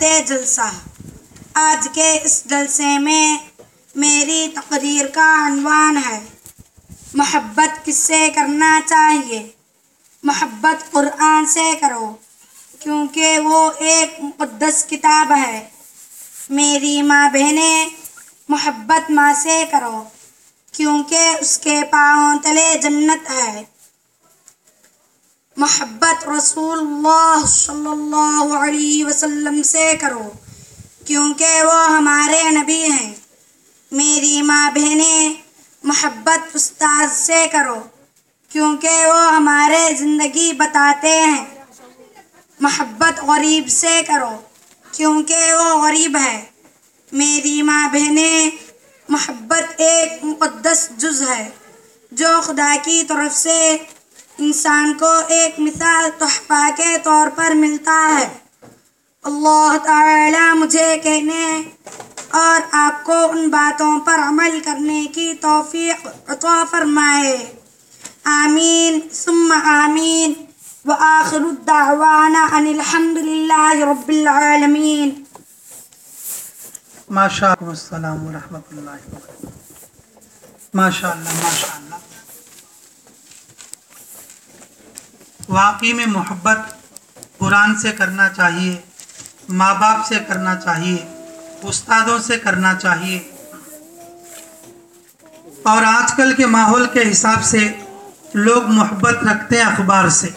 جلسہ۔ آج کے اس جلسے میں میری تقریر کا عنوان ہے، محبت کس سے کرنا چاہیے؟ محبت قرآن سے کرو، کیونکہ وہ ایک مقدس کتاب ہے۔ میری ماں بہنیں محبت ماں سے کرو، کیونکہ اس کے پاؤں تلے جنت ہے۔ محبت رسول اللہ صلی اللہ علیہ وسلم سے کرو، کیونکہ وہ ہمارے نبی ہیں۔ میری ماں بہنیں محبت استاد سے کرو، کیونکہ وہ ہمارے زندگی بتاتے ہیں۔ محبت غریب سے کرو، کیونکہ وہ غریب ہے۔ میری ماں بہنیں محبت ایک مقدس جز ہے، جو خدا کی طرف سے انسان کو ایک مثال تحفہ کے طور پر ملتا ہے۔ اللہ تعالی مجھے کہنے اور آپ کو ان باتوں پر عمل کرنے کی توفیق عطا فرمائے۔ آمین، ثم آمین۔ وآخر الدعوانا ان الحمد للہ رب العالمین۔ ماشاء اللہ السلام ورحمۃ اللہ وبرکاتہ۔ ماشاء اللہ ماشاء اللہ واقعی میں محبت قرآن سے کرنا چاہیے، ماں باپ سے کرنا چاہیے، استادوں سے کرنا چاہیے۔ اور آج کل کے ماحول کے حساب سے لوگ محبت رکھتے ہیں اخبار سے۔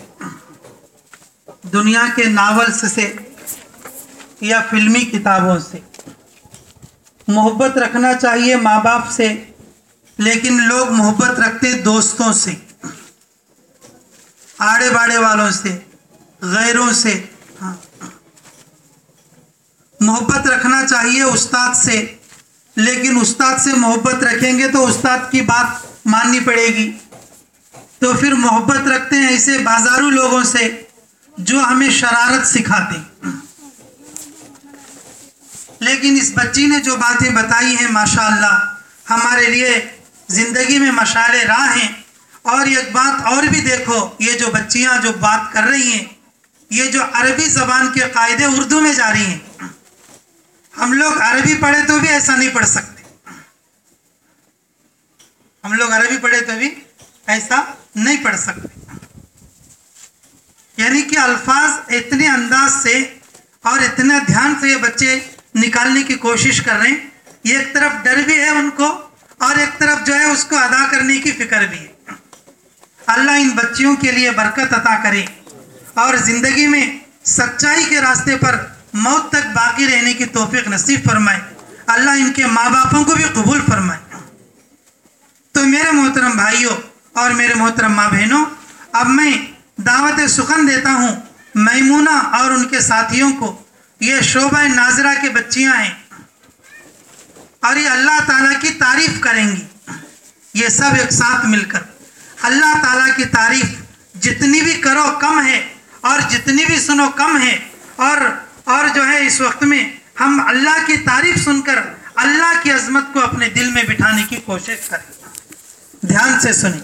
دنیا کے ناولس سے یا فلمی کتابوں سے۔ محبت رکھنا چاہیے ماں باپ سے، لیکن لوگ محبت رکھتے دوستوں سے۔ آڑے باڑے والوں سے، غیروں سے ہاں،, ہاں محبت رکھنا چاہیے استاد سے، لیکن استاد سے محبت رکھیں گے تو استاد کی بات ماننی پڑے گی۔ تو پھر محبت رکھتے ہیں ایسے بازارو لوگوں سے جو ہمیں شرارت سکھاتے لیکن اس بچی نے جو باتیں بتائی ہیں ماشاء اللہ ہمارے لیے زندگی میں مشعل راہ ہیں۔ اور ایک بات اور بھی دیکھو، یہ جو بچیاں جو بات کر رہی ہیں، یہ جو عربی زبان کے قاعدے اردو میں جاری ہیں، ہم لوگ عربی پڑھے تو بھی ایسا نہیں پڑھ سکتے۔ ہم لوگ عربی پڑھے تو بھی ایسا نہیں پڑھ سکتے۔ یعنی کہ الفاظ اتنے انداز سے اور اتنا دھیان سے یہ بچے نکالنے کی کوشش کر رہے ہیں۔ ایک طرف ڈر بھی ہے ان کو اور ایک طرف جو ہے اس کو ادا کرنے کی فکر بھی ہے۔ اللہ ان بچیوں کے لیے برکت عطا کرے اور زندگی میں سچائی کے راستے پر موت تک باقی رہنے کی توفیق نصیب فرمائے۔ اللہ ان کے ماں باپوں کو بھی قبول فرمائے۔ تو میرے محترم بھائیوں اور میرے محترم ماں بہنوں، اب میں دعوت سخن دیتا ہوں میمونہ اور ان کے ساتھیوں کو۔ یہ شعبہ ناظرہ کے بچیاں ہیں اور یہ اللہ تعالیٰ کی تعریف کریں گی۔ یہ سب ایک ساتھ مل کر۔ اللہ تعالیٰ کی تعریف جتنی بھی کرو کم ہے اور جتنی بھی سنو کم ہے اور اور جو ہے اس وقت میں ہم اللہ کی تعریف سن کر اللہ کی عظمت کو اپنے دل میں بٹھانے کی کوشش کریں۔ دھیان سے سنیں۔